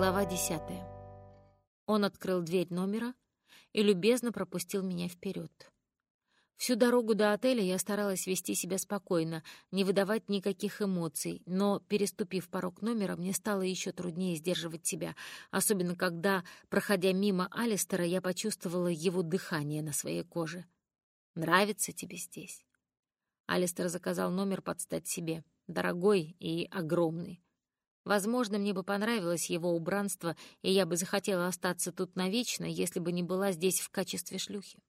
Глава десятая. Он открыл дверь номера и любезно пропустил меня вперед. Всю дорогу до отеля я старалась вести себя спокойно, не выдавать никаких эмоций, но, переступив порог номера, мне стало еще труднее сдерживать себя, особенно когда, проходя мимо Алистера, я почувствовала его дыхание на своей коже. «Нравится тебе здесь?» Алистер заказал номер под стать себе, дорогой и огромный. Возможно, мне бы понравилось его убранство, и я бы захотела остаться тут навечно, если бы не была здесь в качестве шлюхи.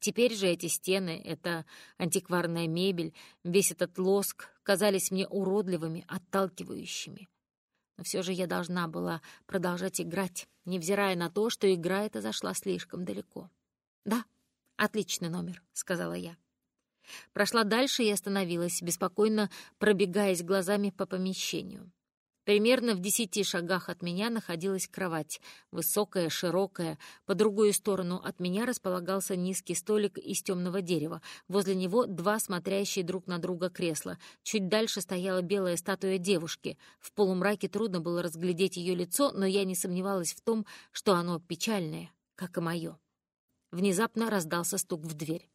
Теперь же эти стены, эта антикварная мебель, весь этот лоск казались мне уродливыми, отталкивающими. Но все же я должна была продолжать играть, невзирая на то, что игра эта зашла слишком далеко. «Да, отличный номер», — сказала я. Прошла дальше и остановилась, беспокойно пробегаясь глазами по помещению. Примерно в десяти шагах от меня находилась кровать, высокая, широкая. По другую сторону от меня располагался низкий столик из темного дерева. Возле него два смотрящие друг на друга кресла. Чуть дальше стояла белая статуя девушки. В полумраке трудно было разглядеть ее лицо, но я не сомневалась в том, что оно печальное, как и мое. Внезапно раздался стук в дверь.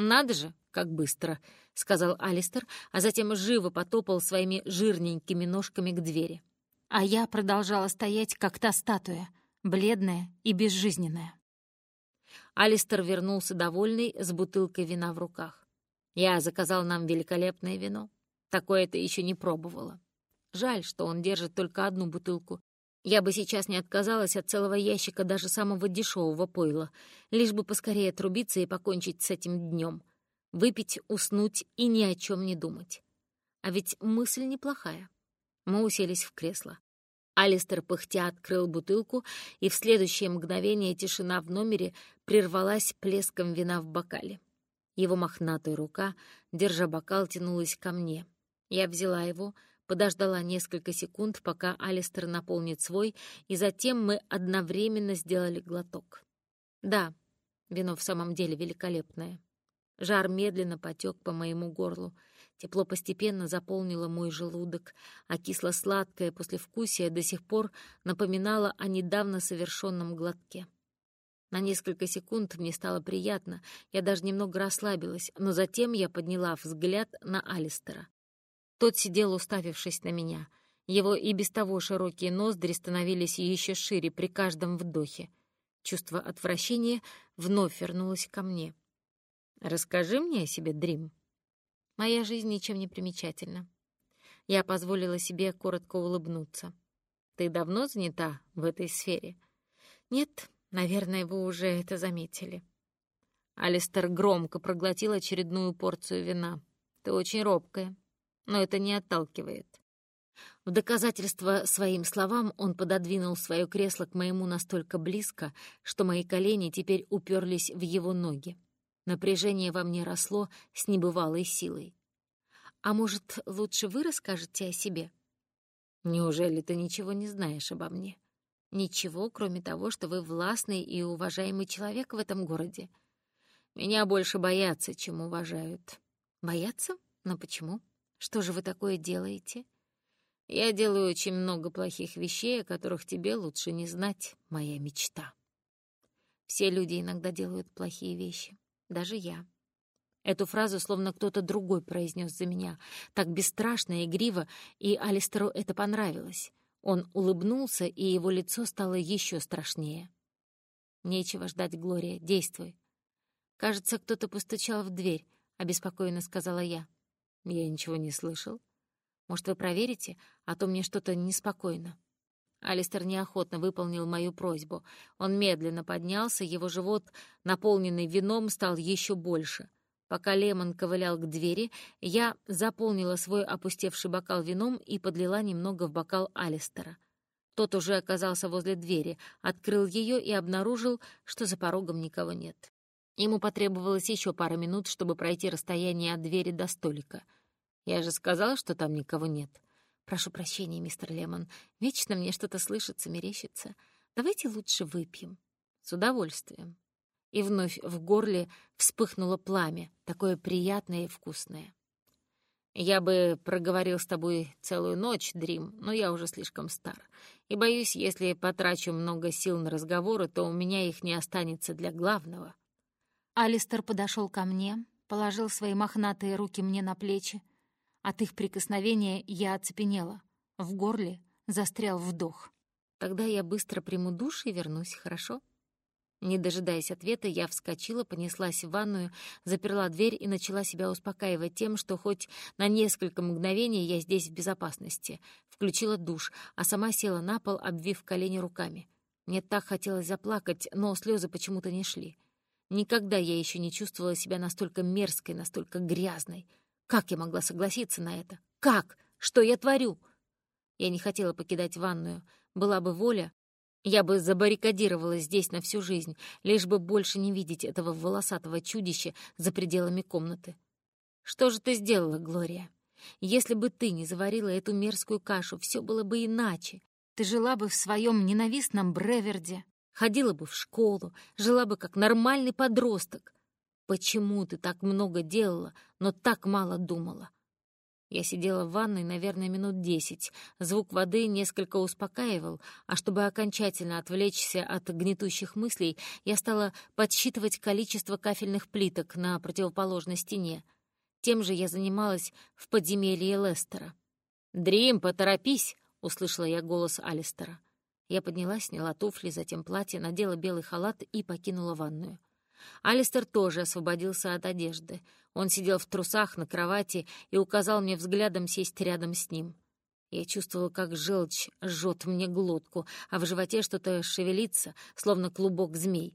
«Надо же, как быстро!» — сказал Алистер, а затем живо потопал своими жирненькими ножками к двери. А я продолжала стоять, как та статуя, бледная и безжизненная. Алистер вернулся довольный с бутылкой вина в руках. «Я заказал нам великолепное вино. Такое ты еще не пробовала. Жаль, что он держит только одну бутылку. Я бы сейчас не отказалась от целого ящика даже самого дешевого пойла, лишь бы поскорее отрубиться и покончить с этим днем. Выпить, уснуть и ни о чем не думать. А ведь мысль неплохая. Мы уселись в кресло. Алистер пыхтя открыл бутылку, и в следующее мгновение тишина в номере прервалась плеском вина в бокале. Его мохнатая рука, держа бокал, тянулась ко мне. Я взяла его — подождала несколько секунд, пока Алистер наполнит свой, и затем мы одновременно сделали глоток. Да, вино в самом деле великолепное. Жар медленно потек по моему горлу. Тепло постепенно заполнило мой желудок, а кисло-сладкое послевкусие до сих пор напоминало о недавно совершенном глотке. На несколько секунд мне стало приятно, я даже немного расслабилась, но затем я подняла взгляд на Алистера. Тот сидел, уставившись на меня. Его и без того широкие ноздри становились еще шире при каждом вдохе. Чувство отвращения вновь вернулось ко мне. «Расскажи мне о себе, Дрим». Моя жизнь ничем не примечательна. Я позволила себе коротко улыбнуться. «Ты давно занята в этой сфере?» «Нет, наверное, вы уже это заметили». Алистер громко проглотил очередную порцию вина. «Ты очень робкая но это не отталкивает. В доказательство своим словам он пододвинул свое кресло к моему настолько близко, что мои колени теперь уперлись в его ноги. Напряжение во мне росло с небывалой силой. «А может, лучше вы расскажете о себе?» «Неужели ты ничего не знаешь обо мне?» «Ничего, кроме того, что вы властный и уважаемый человек в этом городе. Меня больше боятся, чем уважают». «Боятся? Но почему?» Что же вы такое делаете? Я делаю очень много плохих вещей, о которых тебе лучше не знать, моя мечта. Все люди иногда делают плохие вещи, даже я. Эту фразу словно кто-то другой произнес за меня, так бесстрашно и игриво, и Алистеру это понравилось. Он улыбнулся, и его лицо стало еще страшнее. «Нечего ждать, Глория, действуй». «Кажется, кто-то постучал в дверь», — обеспокоенно сказала я. Я ничего не слышал. Может, вы проверите, а то мне что-то неспокойно. Алистер неохотно выполнил мою просьбу. Он медленно поднялся, его живот, наполненный вином, стал еще больше. Пока Лемон ковылял к двери, я заполнила свой опустевший бокал вином и подлила немного в бокал Алистера. Тот уже оказался возле двери, открыл ее и обнаружил, что за порогом никого нет. Ему потребовалось еще пара минут, чтобы пройти расстояние от двери до столика. Я же сказала, что там никого нет. Прошу прощения, мистер Лемон. Вечно мне что-то слышится, мерещится. Давайте лучше выпьем. С удовольствием. И вновь в горле вспыхнуло пламя, такое приятное и вкусное. Я бы проговорил с тобой целую ночь, Дрим, но я уже слишком стар. И боюсь, если потрачу много сил на разговоры, то у меня их не останется для главного. Алистер подошел ко мне, положил свои мохнатые руки мне на плечи. От их прикосновения я оцепенела. В горле застрял вдох. Тогда я быстро приму душ и вернусь, хорошо? Не дожидаясь ответа, я вскочила, понеслась в ванную, заперла дверь и начала себя успокаивать тем, что хоть на несколько мгновений я здесь в безопасности. Включила душ, а сама села на пол, обвив колени руками. Мне так хотелось заплакать, но слезы почему-то не шли. Никогда я еще не чувствовала себя настолько мерзкой, настолько грязной. Как я могла согласиться на это? Как? Что я творю? Я не хотела покидать ванную. Была бы воля, я бы забаррикадировалась здесь на всю жизнь, лишь бы больше не видеть этого волосатого чудища за пределами комнаты. Что же ты сделала, Глория? Если бы ты не заварила эту мерзкую кашу, все было бы иначе. Ты жила бы в своем ненавистном Бреверде, ходила бы в школу, жила бы как нормальный подросток. Почему ты так много делала, но так мало думала? Я сидела в ванной, наверное, минут десять. Звук воды несколько успокаивал, а чтобы окончательно отвлечься от гнетущих мыслей, я стала подсчитывать количество кафельных плиток на противоположной стене. Тем же я занималась в подземелье Лестера. «Дрим, поторопись!» — услышала я голос Алистера. Я поднялась, сняла туфли, затем платье, надела белый халат и покинула ванную. Алистер тоже освободился от одежды. Он сидел в трусах на кровати и указал мне взглядом сесть рядом с ним. Я чувствовала, как желчь жжет мне глотку, а в животе что-то шевелится, словно клубок змей.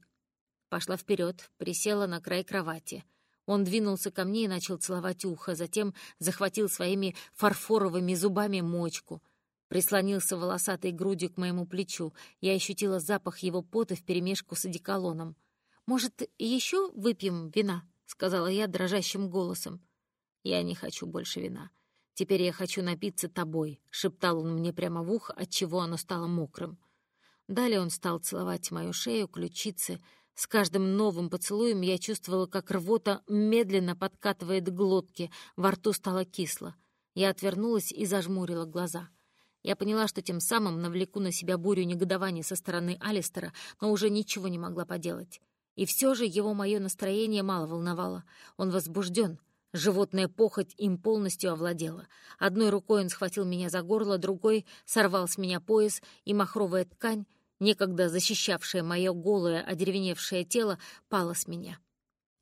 Пошла вперед, присела на край кровати. Он двинулся ко мне и начал целовать ухо, затем захватил своими фарфоровыми зубами мочку. Прислонился волосатой грудью к моему плечу. Я ощутила запах его пота вперемешку с одеколоном. «Может, еще выпьем вина?» — сказала я дрожащим голосом. «Я не хочу больше вина. Теперь я хочу напиться тобой», — шептал он мне прямо в ухо, отчего оно стало мокрым. Далее он стал целовать мою шею, ключицы. С каждым новым поцелуем я чувствовала, как рвота медленно подкатывает к глотке, во рту стало кисло. Я отвернулась и зажмурила глаза. Я поняла, что тем самым навлеку на себя бурю негодования со стороны Алистера, но уже ничего не могла поделать. И все же его мое настроение мало волновало. Он возбужден. Животная похоть им полностью овладела. Одной рукой он схватил меня за горло, другой сорвал с меня пояс, и махровая ткань, некогда защищавшая мое голое, одеревеневшее тело, пала с меня.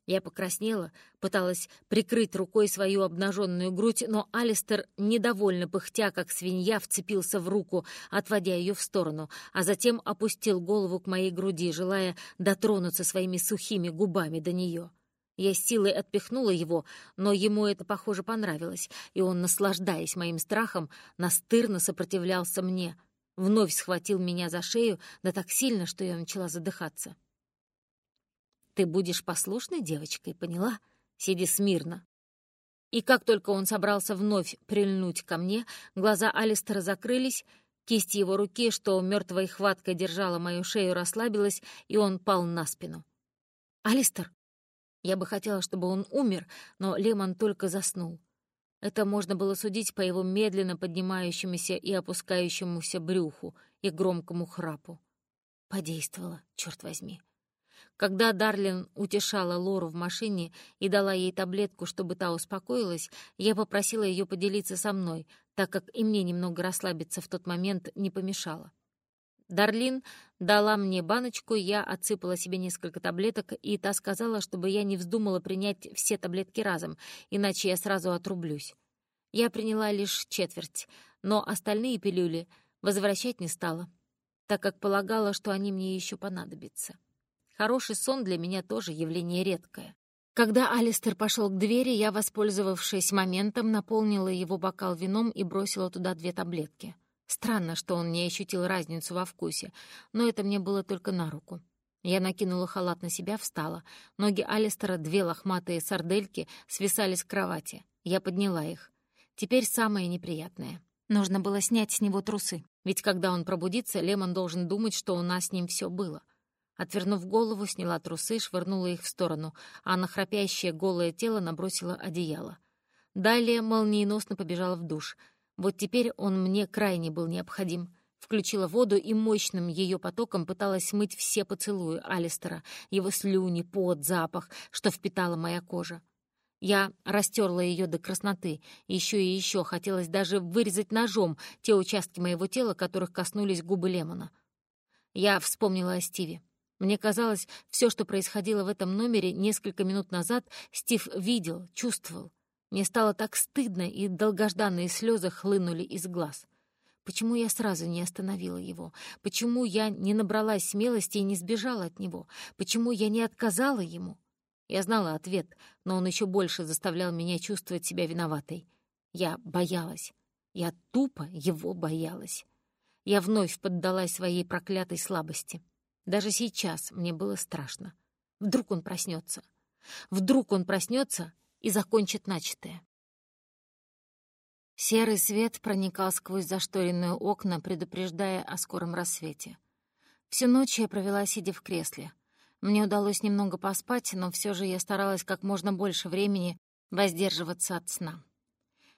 Я покраснела, пыталась прикрыть рукой свою обнаженную грудь, но Алистер, недовольно пыхтя, как свинья, вцепился в руку, отводя ее в сторону, а затем опустил голову к моей груди, желая дотронуться своими сухими губами до нее. Я силой отпихнула его, но ему это, похоже, понравилось, и он, наслаждаясь моим страхом, настырно сопротивлялся мне, вновь схватил меня за шею, да так сильно, что я начала задыхаться. Ты будешь послушной девочкой, поняла? Сиди смирно. И как только он собрался вновь прильнуть ко мне, глаза Алистера закрылись, кисть его руки, что мертвой хваткой держала мою шею, расслабилась, и он пал на спину. «Алистер!» Я бы хотела, чтобы он умер, но Лемон только заснул. Это можно было судить по его медленно поднимающемуся и опускающемуся брюху и громкому храпу. Подействовало, черт возьми. Когда Дарлин утешала Лору в машине и дала ей таблетку, чтобы та успокоилась, я попросила ее поделиться со мной, так как и мне немного расслабиться в тот момент не помешало. Дарлин дала мне баночку, я отсыпала себе несколько таблеток, и та сказала, чтобы я не вздумала принять все таблетки разом, иначе я сразу отрублюсь. Я приняла лишь четверть, но остальные пилюли возвращать не стала, так как полагала, что они мне еще понадобятся. Хороший сон для меня тоже явление редкое. Когда Алистер пошел к двери, я, воспользовавшись моментом, наполнила его бокал вином и бросила туда две таблетки. Странно, что он не ощутил разницу во вкусе, но это мне было только на руку. Я накинула халат на себя, встала. Ноги Алистера, две лохматые сардельки, свисали с кровати. Я подняла их. Теперь самое неприятное. Нужно было снять с него трусы, ведь когда он пробудится, Лемон должен думать, что у нас с ним все было — Отвернув голову, сняла трусы, швырнула их в сторону, а на храпящее голое тело набросила одеяло. Далее молниеносно побежала в душ. Вот теперь он мне крайне был необходим. Включила воду и мощным ее потоком пыталась смыть все поцелуи Алистера, его слюни, пот, запах, что впитала моя кожа. Я растерла ее до красноты, еще и еще хотелось даже вырезать ножом те участки моего тела, которых коснулись губы Лемона. Я вспомнила о Стиве. Мне казалось, все, что происходило в этом номере несколько минут назад, Стив видел, чувствовал. Мне стало так стыдно, и долгожданные слезы хлынули из глаз. Почему я сразу не остановила его? Почему я не набралась смелости и не сбежала от него? Почему я не отказала ему? Я знала ответ, но он еще больше заставлял меня чувствовать себя виноватой. Я боялась. Я тупо его боялась. Я вновь поддалась своей проклятой слабости. Даже сейчас мне было страшно. Вдруг он проснется. Вдруг он проснется и закончит начатое. Серый свет проникал сквозь зашторенные окна, предупреждая о скором рассвете. Всю ночь я провела, сидя в кресле. Мне удалось немного поспать, но все же я старалась как можно больше времени воздерживаться от сна.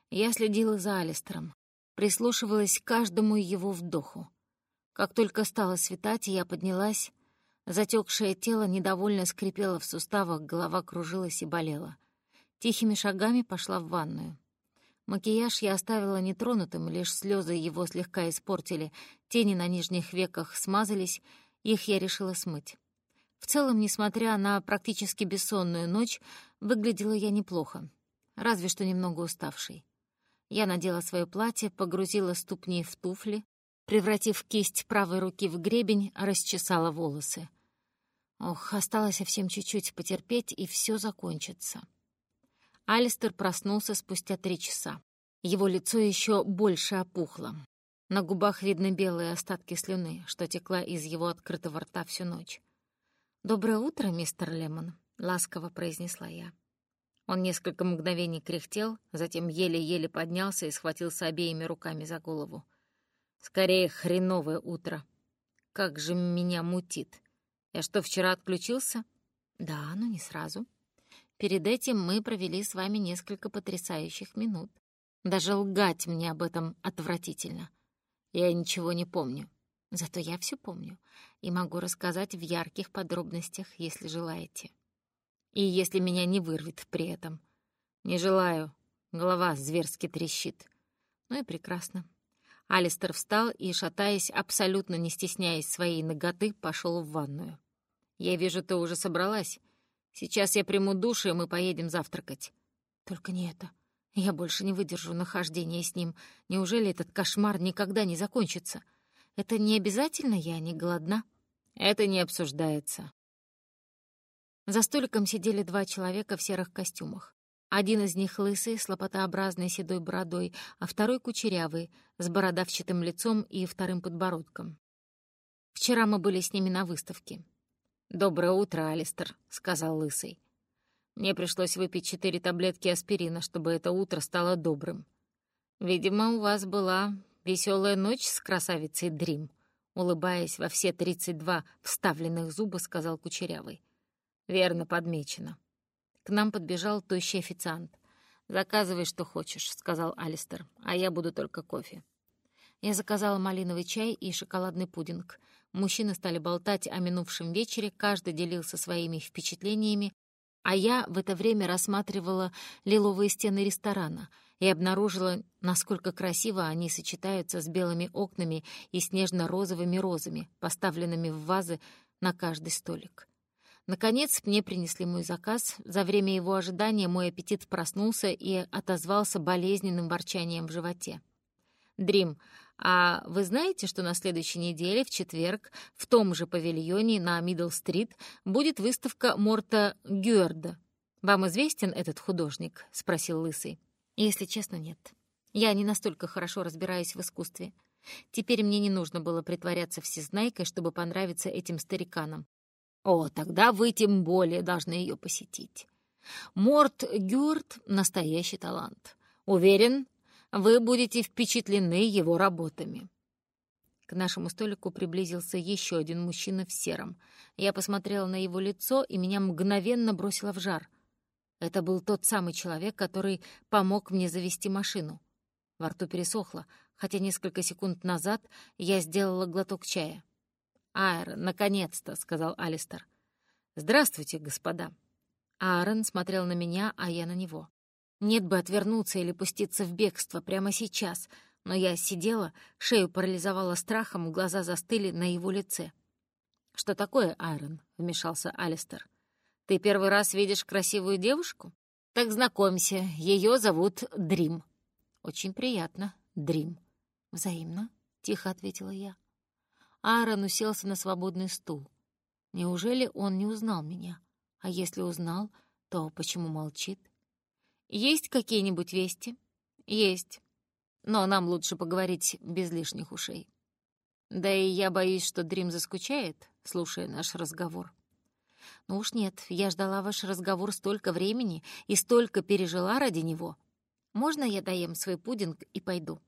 Я следила за Алистером, прислушивалась к каждому его вдоху. Как только стало светать, я поднялась. Затекшее тело недовольно скрипело в суставах, голова кружилась и болела. Тихими шагами пошла в ванную. Макияж я оставила нетронутым, лишь слезы его слегка испортили, тени на нижних веках смазались, их я решила смыть. В целом, несмотря на практически бессонную ночь, выглядела я неплохо, разве что немного уставшей. Я надела свое платье, погрузила ступни в туфли, Превратив кисть правой руки в гребень, расчесала волосы. Ох, осталось совсем чуть-чуть потерпеть, и все закончится. Алистер проснулся спустя три часа. Его лицо еще больше опухло. На губах видны белые остатки слюны, что текла из его открытого рта всю ночь. «Доброе утро, мистер Лемон», — ласково произнесла я. Он несколько мгновений кряхтел, затем еле-еле поднялся и схватился обеими руками за голову. Скорее, хреновое утро. Как же меня мутит. Я что, вчера отключился? Да, но не сразу. Перед этим мы провели с вами несколько потрясающих минут. Даже лгать мне об этом отвратительно. Я ничего не помню. Зато я все помню и могу рассказать в ярких подробностях, если желаете. И если меня не вырвет при этом. Не желаю. Голова зверски трещит. Ну и прекрасно. Алистер встал и, шатаясь, абсолютно не стесняясь своей ноготы, пошел в ванную. «Я вижу, ты уже собралась. Сейчас я приму душ, и мы поедем завтракать». «Только не это. Я больше не выдержу нахождения с ним. Неужели этот кошмар никогда не закончится? Это не обязательно, я не голодна?» «Это не обсуждается». За столиком сидели два человека в серых костюмах. Один из них лысый, с лопатообразной седой бородой, а второй кучерявый, с бородавчатым лицом и вторым подбородком. Вчера мы были с ними на выставке. «Доброе утро, Алистер», — сказал лысый. «Мне пришлось выпить четыре таблетки аспирина, чтобы это утро стало добрым. Видимо, у вас была веселая ночь с красавицей Дрим», — улыбаясь во все тридцать два вставленных зуба, сказал Кучерявый. «Верно подмечено». К нам подбежал тощий официант. «Заказывай, что хочешь», — сказал Алистер, «а я буду только кофе». Я заказала малиновый чай и шоколадный пудинг. Мужчины стали болтать о минувшем вечере, каждый делился своими впечатлениями, а я в это время рассматривала лиловые стены ресторана и обнаружила, насколько красиво они сочетаются с белыми окнами и снежно-розовыми розами, поставленными в вазы на каждый столик. Наконец мне принесли мой заказ. За время его ожидания мой аппетит проснулся и отозвался болезненным ворчанием в животе. «Дрим, а вы знаете, что на следующей неделе, в четверг, в том же павильоне на Мидл-стрит будет выставка Морта Гюэрда? Вам известен этот художник?» — спросил Лысый. «Если честно, нет. Я не настолько хорошо разбираюсь в искусстве. Теперь мне не нужно было притворяться всезнайкой, чтобы понравиться этим стариканам. О, тогда вы тем более должны ее посетить. Морт Гюрт — настоящий талант. Уверен, вы будете впечатлены его работами. К нашему столику приблизился еще один мужчина в сером. Я посмотрела на его лицо, и меня мгновенно бросило в жар. Это был тот самый человек, который помог мне завести машину. Во рту пересохло, хотя несколько секунд назад я сделала глоток чая. «Айрон, наконец-то!» — сказал Алистер. «Здравствуйте, господа!» Аарон смотрел на меня, а я на него. Нет бы отвернуться или пуститься в бегство прямо сейчас, но я сидела, шею парализовала страхом, глаза застыли на его лице. «Что такое, Аарон?» — вмешался Алистер. «Ты первый раз видишь красивую девушку? Так знакомься, ее зовут Дрим». «Очень приятно, Дрим». «Взаимно», — тихо ответила я. Аарон уселся на свободный стул. Неужели он не узнал меня? А если узнал, то почему молчит? Есть какие-нибудь вести? Есть. Но нам лучше поговорить без лишних ушей. Да и я боюсь, что Дрим заскучает, слушая наш разговор. Ну уж нет, я ждала ваш разговор столько времени и столько пережила ради него. Можно я доем свой пудинг и пойду?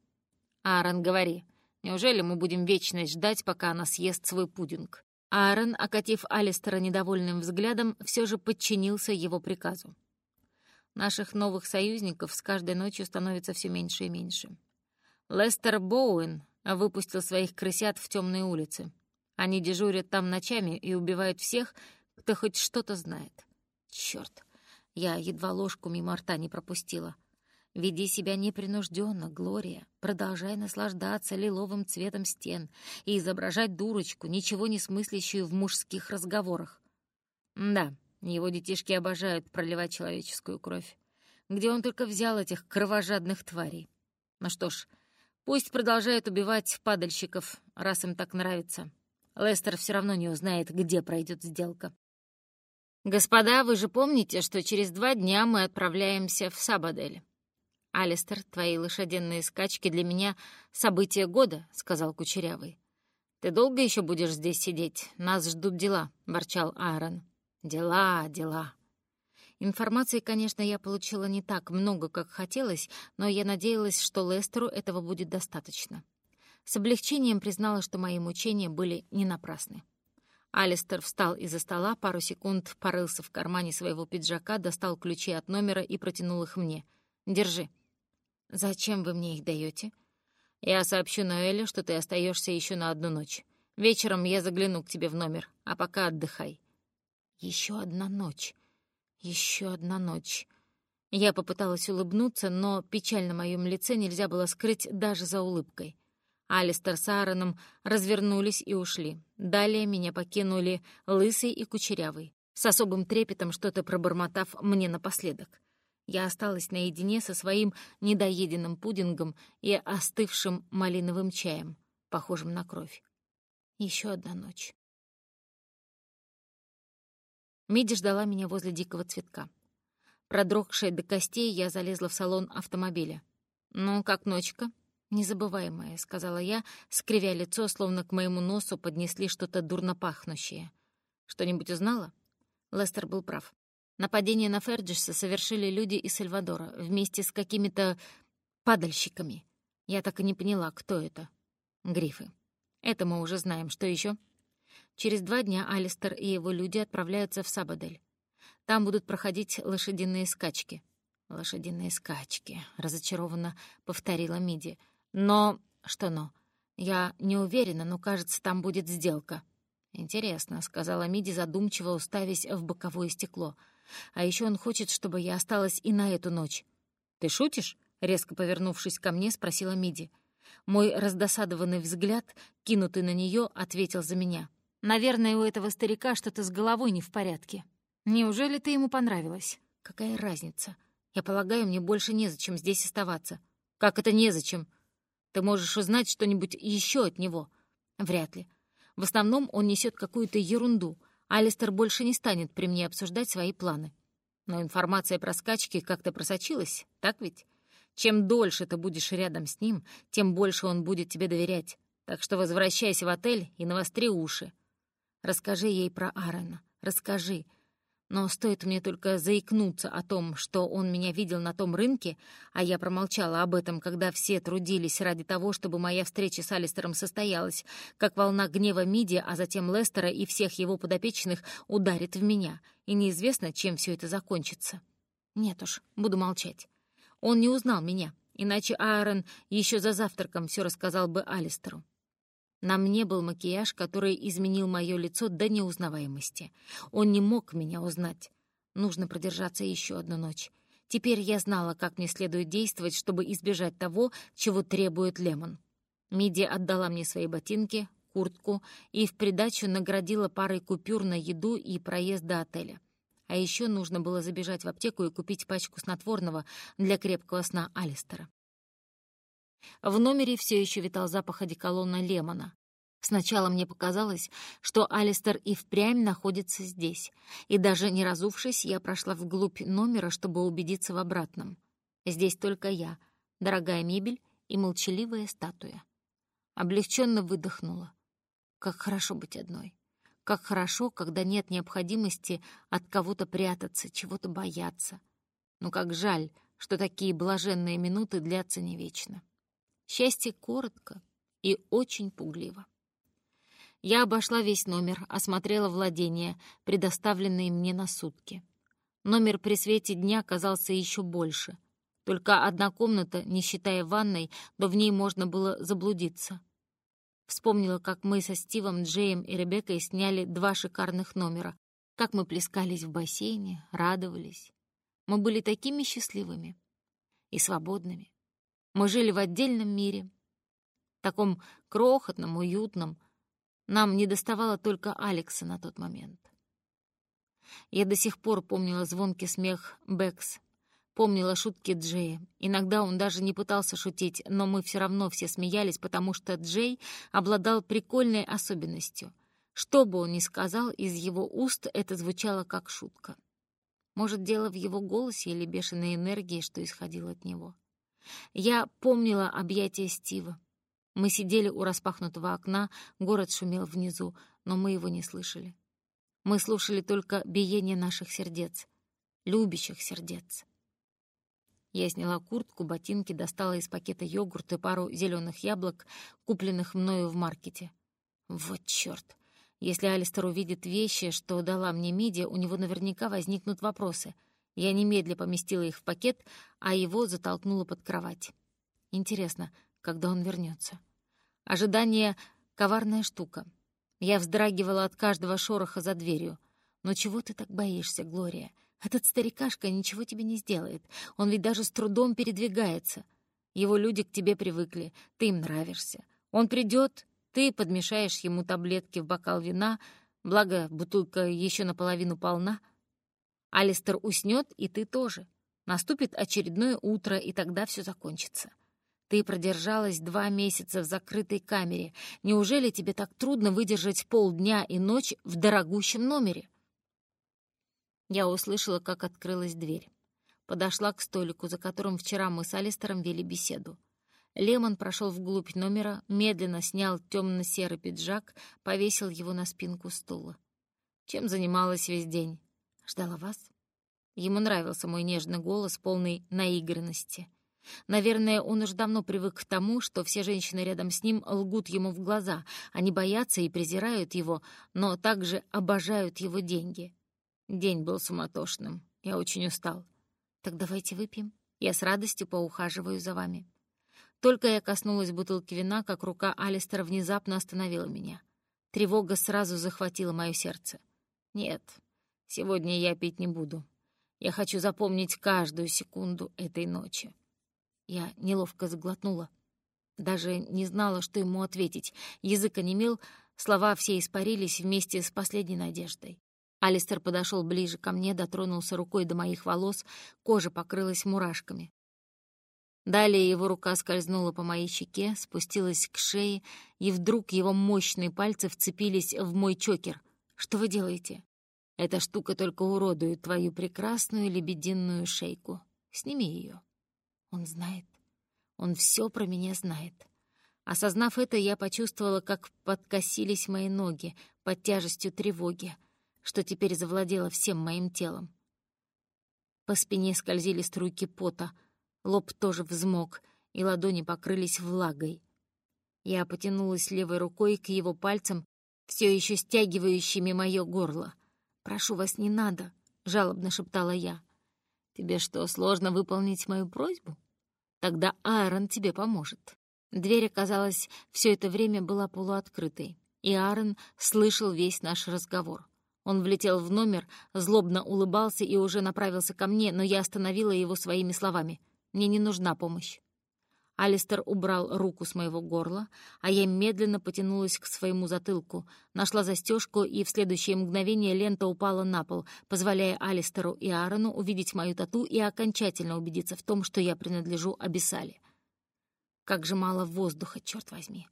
Аарон, говори, неужели мы будем вечность ждать, пока она съест свой пудинг? Аарон, окатив Алистера недовольным взглядом, все же подчинился его приказу. Наших новых союзников с каждой ночью становится все меньше и меньше. Лестер Боуэн выпустил своих крысят в темные улицы. Они дежурят там ночами и убивают всех, кто хоть что-то знает. Черт, я едва ложку мимо рта не пропустила — Веди себя непринужденно, Глория. Продолжай наслаждаться лиловым цветом стен и изображать дурочку, ничего не смыслящую в мужских разговорах. Да, его детишки обожают проливать человеческую кровь. Где он только взял этих кровожадных тварей? Ну что ж, пусть продолжает убивать падальщиков, раз им так нравится. Лестер все равно не узнает, где пройдет сделка. «Господа, вы же помните, что через два дня мы отправляемся в Сабадель?» «Алистер, твои лошадиные скачки для меня — событие года», — сказал Кучерявый. «Ты долго еще будешь здесь сидеть? Нас ждут дела», — ворчал Аарон. «Дела, дела». Информации, конечно, я получила не так много, как хотелось, но я надеялась, что Лестеру этого будет достаточно. С облегчением признала, что мои мучения были не напрасны. Алистер встал из-за стола, пару секунд порылся в кармане своего пиджака, достал ключи от номера и протянул их мне. «Держи». «Зачем вы мне их даете? «Я сообщу Ноэлю, что ты остаешься еще на одну ночь. Вечером я загляну к тебе в номер, а пока отдыхай». Еще одна ночь. Еще одна ночь. Я попыталась улыбнуться, но печаль на моем лице нельзя было скрыть даже за улыбкой. Алистер с Аароном развернулись и ушли. Далее меня покинули Лысый и Кучерявый, с особым трепетом что-то пробормотав мне напоследок я осталась наедине со своим недоеденным пудингом и остывшим малиновым чаем, похожим на кровь. Еще одна ночь. Миди ждала меня возле дикого цветка. Продрогшая до костей, я залезла в салон автомобиля. «Ну, как ночка?» «Незабываемая», — сказала я, скривя лицо, словно к моему носу поднесли что-то дурно пахнущее. «Что-нибудь узнала?» Лестер был прав. Нападение на Ферджиса совершили люди из Сальвадора вместе с какими-то падальщиками. Я так и не поняла, кто это. Грифы. Это мы уже знаем. Что еще? Через два дня Алистер и его люди отправляются в Сабадель. Там будут проходить лошадиные скачки. «Лошадиные скачки», — разочарованно повторила Миди. «Но...» «Что «но»?» «Я не уверена, но, кажется, там будет сделка». «Интересно», — сказала Миди, задумчиво уставясь в боковое стекло — а еще он хочет, чтобы я осталась и на эту ночь. «Ты шутишь?» — резко повернувшись ко мне, спросила Миди. Мой раздосадованный взгляд, кинутый на нее, ответил за меня. «Наверное, у этого старика что-то с головой не в порядке. Неужели ты ему понравилась? Какая разница? Я полагаю, мне больше незачем здесь оставаться. Как это незачем? Ты можешь узнать что-нибудь еще от него? Вряд ли. В основном он несет какую-то ерунду — Алистер больше не станет при мне обсуждать свои планы. Но информация про скачки как-то просочилась, так ведь? Чем дольше ты будешь рядом с ним, тем больше он будет тебе доверять. Так что возвращайся в отель и навостри уши. Расскажи ей про Аарона. Расскажи. Но стоит мне только заикнуться о том, что он меня видел на том рынке, а я промолчала об этом, когда все трудились ради того, чтобы моя встреча с Алистером состоялась, как волна гнева Миди, а затем Лестера и всех его подопечных ударит в меня, и неизвестно, чем все это закончится. Нет уж, буду молчать. Он не узнал меня, иначе Аарон еще за завтраком все рассказал бы Алистеру. На мне был макияж, который изменил мое лицо до неузнаваемости. Он не мог меня узнать. Нужно продержаться еще одну ночь. Теперь я знала, как мне следует действовать, чтобы избежать того, чего требует Лемон. Миди отдала мне свои ботинки, куртку и в придачу наградила парой купюр на еду и проезд до отеля. А еще нужно было забежать в аптеку и купить пачку снотворного для крепкого сна Алистера. В номере все еще витал запах одеколона Лемона. Сначала мне показалось, что Алистер и впрямь находится здесь, и даже не разувшись, я прошла вглубь номера, чтобы убедиться в обратном. Здесь только я, дорогая мебель и молчаливая статуя. Облегченно выдохнула. Как хорошо быть одной. Как хорошо, когда нет необходимости от кого-то прятаться, чего-то бояться. Но как жаль, что такие блаженные минуты длятся не вечно. Счастье коротко и очень пугливо. Я обошла весь номер, осмотрела владения, предоставленные мне на сутки. Номер при свете дня казался еще больше. Только одна комната, не считая ванной, но в ней можно было заблудиться. Вспомнила, как мы со Стивом, Джеем и Ребеккой сняли два шикарных номера, как мы плескались в бассейне, радовались. Мы были такими счастливыми и свободными. Мы жили в отдельном мире, таком крохотном, уютном. Нам не доставало только Алекса на тот момент. Я до сих пор помнила звонкий смех Бэкс, помнила шутки Джея. Иногда он даже не пытался шутить, но мы все равно все смеялись, потому что Джей обладал прикольной особенностью. Что бы он ни сказал, из его уст это звучало как шутка. Может, дело в его голосе или бешеной энергии, что исходило от него. Я помнила объятия Стива. Мы сидели у распахнутого окна, город шумел внизу, но мы его не слышали. Мы слушали только биение наших сердец, любящих сердец. Я сняла куртку, ботинки, достала из пакета йогурт и пару зеленых яблок, купленных мною в маркете. Вот чёрт! Если Алистер увидит вещи, что дала мне Миди, у него наверняка возникнут вопросы — я немедля поместила их в пакет, а его затолкнула под кровать. Интересно, когда он вернется. Ожидание — коварная штука. Я вздрагивала от каждого шороха за дверью. «Но чего ты так боишься, Глория? Этот старикашка ничего тебе не сделает. Он ведь даже с трудом передвигается. Его люди к тебе привыкли, ты им нравишься. Он придет, ты подмешаешь ему таблетки в бокал вина, благо бутылка еще наполовину полна, Алистер уснет, и ты тоже. Наступит очередное утро, и тогда все закончится. Ты продержалась два месяца в закрытой камере. Неужели тебе так трудно выдержать полдня и ночь в дорогущем номере? Я услышала, как открылась дверь. Подошла к столику, за которым вчера мы с Алистером вели беседу. Лемон прошел вглубь номера, медленно снял темно-серый пиджак, повесил его на спинку стула. Чем занималась весь день? Ждала вас. Ему нравился мой нежный голос, полный наигранности. Наверное, он уж давно привык к тому, что все женщины рядом с ним лгут ему в глаза. Они боятся и презирают его, но также обожают его деньги. День был суматошным. Я очень устал. Так давайте выпьем. Я с радостью поухаживаю за вами. Только я коснулась бутылки вина, как рука Алистера внезапно остановила меня. Тревога сразу захватила мое сердце. Нет, Сегодня я пить не буду. Я хочу запомнить каждую секунду этой ночи. Я неловко заглотнула. Даже не знала, что ему ответить. Язык онемел, слова все испарились вместе с последней надеждой. Алистер подошел ближе ко мне, дотронулся рукой до моих волос, кожа покрылась мурашками. Далее его рука скользнула по моей щеке, спустилась к шее, и вдруг его мощные пальцы вцепились в мой чокер. «Что вы делаете?» Эта штука только уродует твою прекрасную лебединую шейку. Сними ее. Он знает. Он все про меня знает. Осознав это, я почувствовала, как подкосились мои ноги под тяжестью тревоги, что теперь завладело всем моим телом. По спине скользили струйки пота, лоб тоже взмок, и ладони покрылись влагой. Я потянулась левой рукой к его пальцам, все еще стягивающими мое горло. «Прошу вас, не надо», — жалобно шептала я. Тебе что, сложно выполнить мою просьбу? Тогда Аарон тебе поможет. Дверь, оказалось, все это время была полуоткрытой, и Аарон слышал весь наш разговор. Он влетел в номер, злобно улыбался и уже направился ко мне, но я остановила его своими словами. «Мне не нужна помощь». Алистер убрал руку с моего горла, а я медленно потянулась к своему затылку, нашла застежку, и в следующее мгновение лента упала на пол, позволяя Алистеру и Аарону увидеть мою тату и окончательно убедиться в том, что я принадлежу Абиссале. Как же мало воздуха, черт возьми!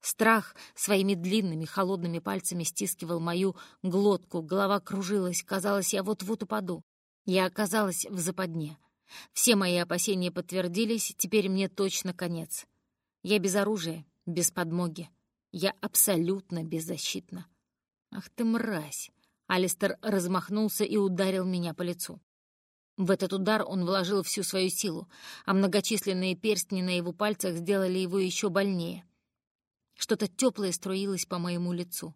Страх своими длинными холодными пальцами стискивал мою глотку, голова кружилась, казалось, я вот-вот упаду. Я оказалась в западне — все мои опасения подтвердились, теперь мне точно конец. Я без оружия, без подмоги. Я абсолютно беззащитна. Ах ты мразь! Алистер размахнулся и ударил меня по лицу. В этот удар он вложил всю свою силу, а многочисленные перстни на его пальцах сделали его еще больнее. Что-то теплое струилось по моему лицу.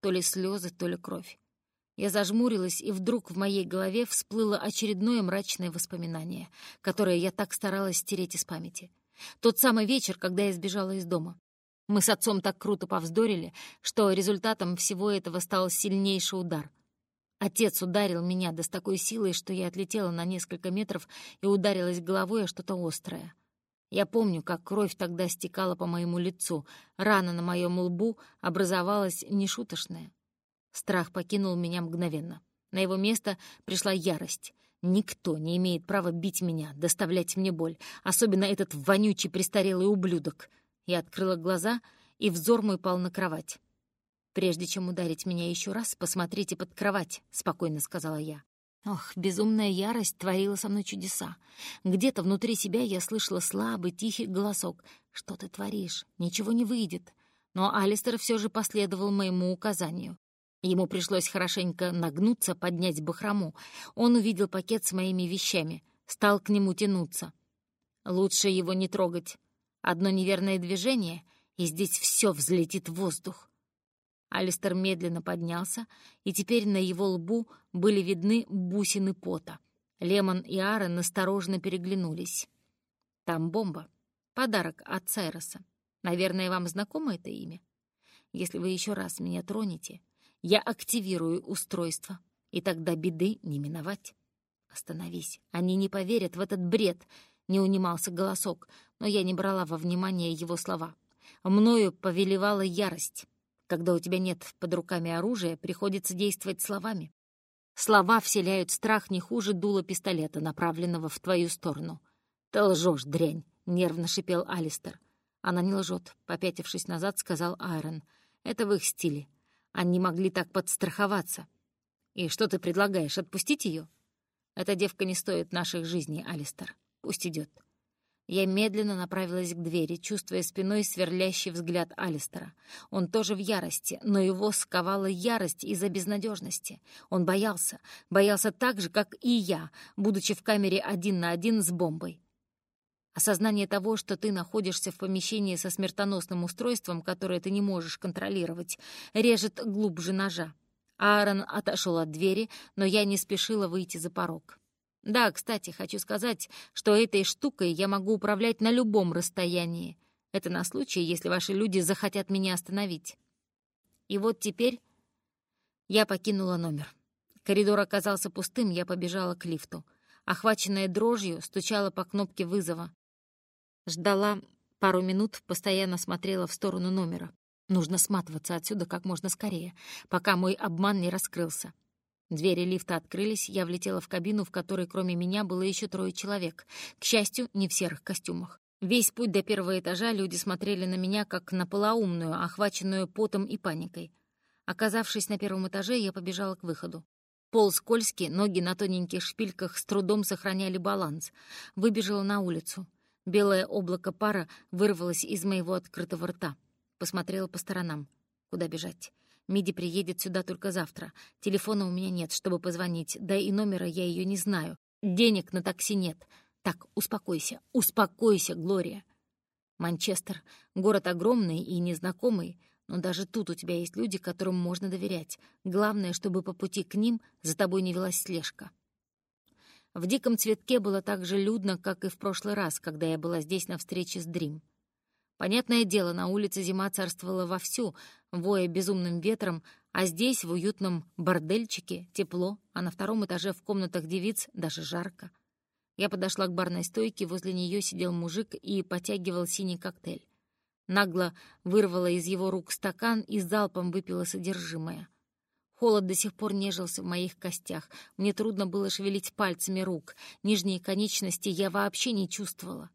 То ли слезы, то ли кровь. Я зажмурилась, и вдруг в моей голове всплыло очередное мрачное воспоминание, которое я так старалась стереть из памяти. Тот самый вечер, когда я сбежала из дома. Мы с отцом так круто повздорили, что результатом всего этого стал сильнейший удар. Отец ударил меня да с такой силой, что я отлетела на несколько метров и ударилась головой о что-то острое. Я помню, как кровь тогда стекала по моему лицу, рана на моем лбу образовалась нешуточная. Страх покинул меня мгновенно. На его место пришла ярость. Никто не имеет права бить меня, доставлять мне боль, особенно этот вонючий престарелый ублюдок. Я открыла глаза, и взор мой пал на кровать. «Прежде чем ударить меня еще раз, посмотрите под кровать», — спокойно сказала я. Ох, безумная ярость творила со мной чудеса. Где-то внутри себя я слышала слабый, тихий голосок. «Что ты творишь? Ничего не выйдет». Но Алистер все же последовал моему указанию. Ему пришлось хорошенько нагнуться, поднять бахрому. Он увидел пакет с моими вещами, стал к нему тянуться. Лучше его не трогать. Одно неверное движение, и здесь все взлетит в воздух. Алистер медленно поднялся, и теперь на его лбу были видны бусины пота. Лемон и Аарон осторожно переглянулись. «Там бомба. Подарок от Сайроса. Наверное, вам знакомо это имя? Если вы еще раз меня тронете, я активирую устройство, и тогда беды не миновать. Остановись, они не поверят в этот бред, не унимался голосок, но я не брала во внимание его слова. Мною повелевала ярость. Когда у тебя нет под руками оружия, приходится действовать словами. Слова вселяют страх не хуже дула пистолета, направленного в твою сторону. «Ты лжешь, дрянь!» — нервно шипел Алистер. «Она не лжет», — попятившись назад, сказал Айрон. «Это в их стиле. Они могли так подстраховаться. И что ты предлагаешь, отпустить ее? Эта девка не стоит наших жизней, Алистер. Пусть идет. Я медленно направилась к двери, чувствуя спиной сверлящий взгляд Алистера. Он тоже в ярости, но его сковала ярость из-за безнадежности. Он боялся, боялся так же, как и я, будучи в камере один на один с бомбой. Осознание того, что ты находишься в помещении со смертоносным устройством, которое ты не можешь контролировать, режет глубже ножа. Аарон отошел от двери, но я не спешила выйти за порог. Да, кстати, хочу сказать, что этой штукой я могу управлять на любом расстоянии. Это на случай, если ваши люди захотят меня остановить. И вот теперь я покинула номер. Коридор оказался пустым, я побежала к лифту. Охваченная дрожью, стучала по кнопке вызова. Ждала пару минут, постоянно смотрела в сторону номера. Нужно сматываться отсюда как можно скорее, пока мой обман не раскрылся. Двери лифта открылись, я влетела в кабину, в которой кроме меня было еще трое человек. К счастью, не в серых костюмах. Весь путь до первого этажа люди смотрели на меня, как на полоумную, охваченную потом и паникой. Оказавшись на первом этаже, я побежала к выходу. Пол скользкий, ноги на тоненьких шпильках с трудом сохраняли баланс. Выбежала на улицу. Белое облако пара вырвалось из моего открытого рта. Посмотрела по сторонам. Куда бежать? Миди приедет сюда только завтра. Телефона у меня нет, чтобы позвонить, да и номера я ее не знаю. Денег на такси нет. Так, успокойся, успокойся, Глория. Манчестер — город огромный и незнакомый, но даже тут у тебя есть люди, которым можно доверять. Главное, чтобы по пути к ним за тобой не велась слежка. В диком цветке было так же людно, как и в прошлый раз, когда я была здесь на встрече с Дрим. Понятное дело, на улице зима царствовала вовсю, воя безумным ветром, а здесь, в уютном бордельчике, тепло, а на втором этаже в комнатах девиц даже жарко. Я подошла к барной стойке, возле нее сидел мужик и потягивал синий коктейль. Нагло вырвала из его рук стакан и залпом выпила содержимое. Холод до сих пор нежился в моих костях. Мне трудно было шевелить пальцами рук. Нижние конечности я вообще не чувствовала.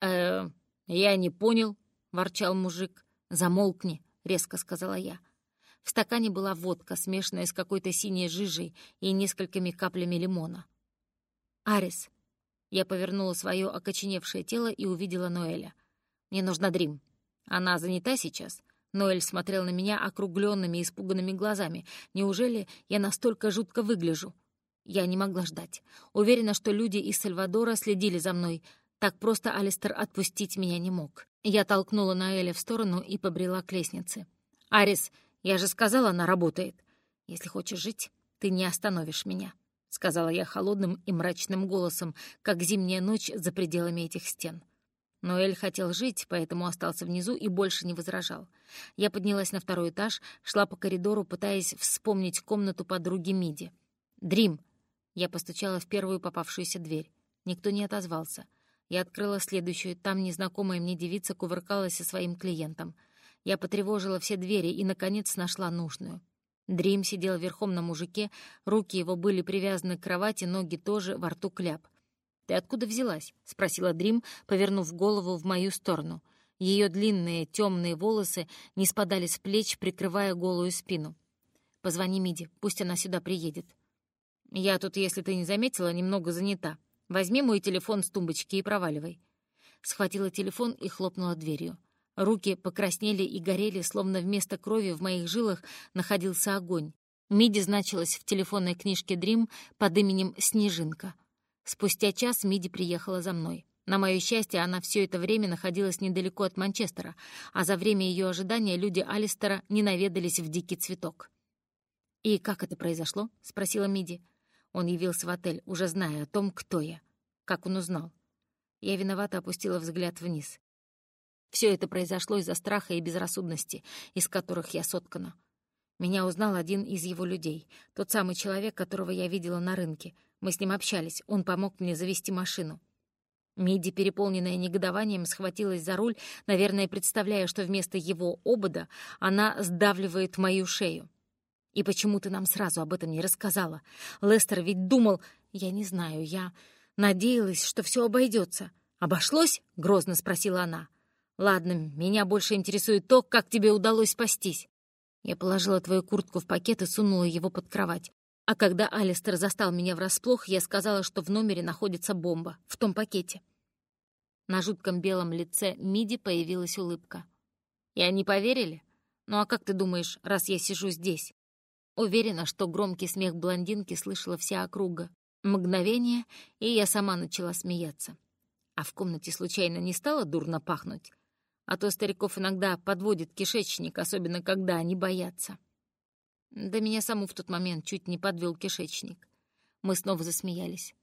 «Э, я не понял», — ворчал мужик. «Замолкни», — резко сказала я. В стакане была водка, смешанная с какой-то синей жижей и несколькими каплями лимона. «Арис». Я повернула свое окоченевшее тело и увидела Ноэля. «Мне нужна Дрим. Она занята сейчас?» Ноэль смотрел на меня округленными, испуганными глазами. Неужели я настолько жутко выгляжу? Я не могла ждать. Уверена, что люди из Сальвадора следили за мной. Так просто Алистер отпустить меня не мог. Я толкнула Ноэля в сторону и побрела к лестнице. «Арис, я же сказала, она работает. Если хочешь жить, ты не остановишь меня», — сказала я холодным и мрачным голосом, как зимняя ночь за пределами этих стен. Но Эль хотел жить, поэтому остался внизу и больше не возражал. Я поднялась на второй этаж, шла по коридору, пытаясь вспомнить комнату подруги Миди. «Дрим!» Я постучала в первую попавшуюся дверь. Никто не отозвался. Я открыла следующую, там незнакомая мне девица кувыркалась со своим клиентом. Я потревожила все двери и, наконец, нашла нужную. Дрим сидел верхом на мужике, руки его были привязаны к кровати, ноги тоже, во рту кляп. «Ты откуда взялась?» — спросила Дрим, повернув голову в мою сторону. Ее длинные темные волосы не спадали с плеч, прикрывая голую спину. «Позвони Миди, пусть она сюда приедет». «Я тут, если ты не заметила, немного занята. Возьми мой телефон с тумбочки и проваливай». Схватила телефон и хлопнула дверью. Руки покраснели и горели, словно вместо крови в моих жилах находился огонь. Миди значилась в телефонной книжке Дрим под именем Снежинка — Спустя час Миди приехала за мной. На мое счастье, она все это время находилась недалеко от Манчестера, а за время ее ожидания люди Алистера не наведались в Дикий Цветок. «И как это произошло?» — спросила Миди. Он явился в отель, уже зная о том, кто я. Как он узнал? Я виновато опустила взгляд вниз. Все это произошло из-за страха и безрассудности, из которых я соткана. Меня узнал один из его людей, тот самый человек, которого я видела на рынке. Мы с ним общались, он помог мне завести машину. Миди, переполненная негодованием, схватилась за руль, наверное, представляя, что вместо его обода она сдавливает мою шею. «И почему ты нам сразу об этом не рассказала? Лестер ведь думал... Я не знаю, я надеялась, что все обойдется. Обошлось?» — грозно спросила она. «Ладно, меня больше интересует то, как тебе удалось спастись». Я положила твою куртку в пакет и сунула его под кровать. А когда Алистер застал меня врасплох, я сказала, что в номере находится бомба, в том пакете. На жутком белом лице Миди появилась улыбка. И они поверили? Ну а как ты думаешь, раз я сижу здесь? Уверена, что громкий смех блондинки слышала вся округа. Мгновение, и я сама начала смеяться. А в комнате случайно не стало дурно пахнуть? А то стариков иногда подводит кишечник, особенно когда они боятся. Да меня саму в тот момент чуть не подвел кишечник. Мы снова засмеялись.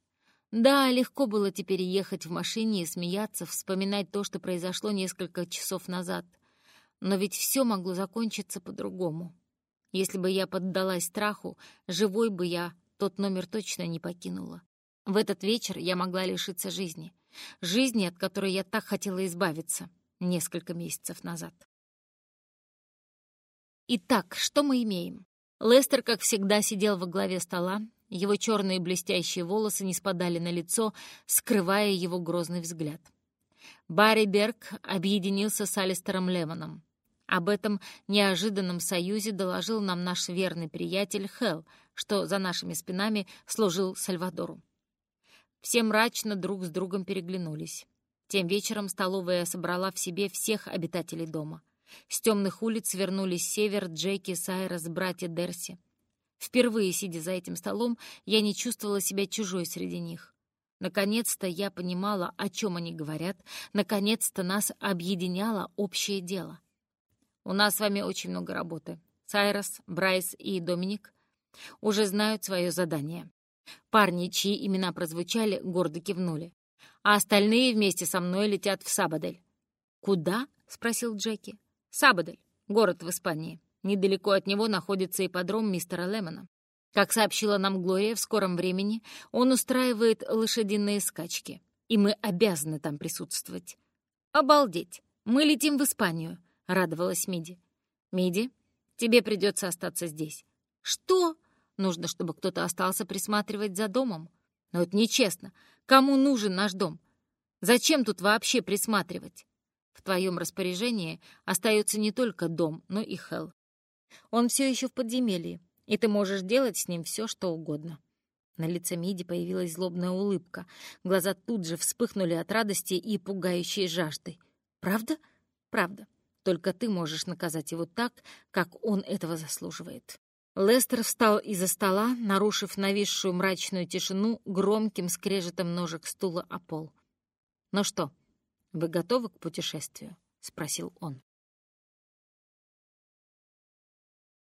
Да, легко было теперь ехать в машине и смеяться, вспоминать то, что произошло несколько часов назад. Но ведь все могло закончиться по-другому. Если бы я поддалась страху, живой бы я тот номер точно не покинула. В этот вечер я могла лишиться жизни. Жизни, от которой я так хотела избавиться несколько месяцев назад. Итак, что мы имеем? Лестер, как всегда, сидел во главе стола, его черные блестящие волосы не спадали на лицо, скрывая его грозный взгляд. Барри Берг объединился с Алистером Леваном. Об этом неожиданном союзе доложил нам наш верный приятель Хелл, что за нашими спинами служил Сальвадору. Все мрачно друг с другом переглянулись. Тем вечером столовая собрала в себе всех обитателей дома — с темных улиц вернулись Север, Джеки, Сайрос, братья Дерси. Впервые, сидя за этим столом, я не чувствовала себя чужой среди них. Наконец-то я понимала, о чем они говорят. Наконец-то нас объединяло общее дело. У нас с вами очень много работы. Сайрос, Брайс и Доминик уже знают свое задание. Парни, чьи имена прозвучали, гордо кивнули. «А остальные вместе со мной летят в Сабадель». «Куда?» — спросил Джеки. «Сабадель, город в Испании. Недалеко от него находится ипподром мистера Лемона. Как сообщила нам Глория, в скором времени он устраивает лошадиные скачки, и мы обязаны там присутствовать. «Обалдеть! Мы летим в Испанию!» — радовалась Миди. «Миди, тебе придется остаться здесь». «Что?» Нужно, чтобы кто-то остался присматривать за домом. Но это нечестно. Кому нужен наш дом? Зачем тут вообще присматривать? В твоем распоряжении остается не только дом, но и Хелл. Он все еще в подземелье, и ты можешь делать с ним все, что угодно». На лице Миди появилась злобная улыбка. Глаза тут же вспыхнули от радости и пугающей жажды. «Правда? Правда. Только ты можешь наказать его так, как он этого заслуживает». Лестер встал из-за стола, нарушив нависшую мрачную тишину громким скрежетом ножек стула о пол. «Ну что, вы готовы к путешествию?» — спросил он.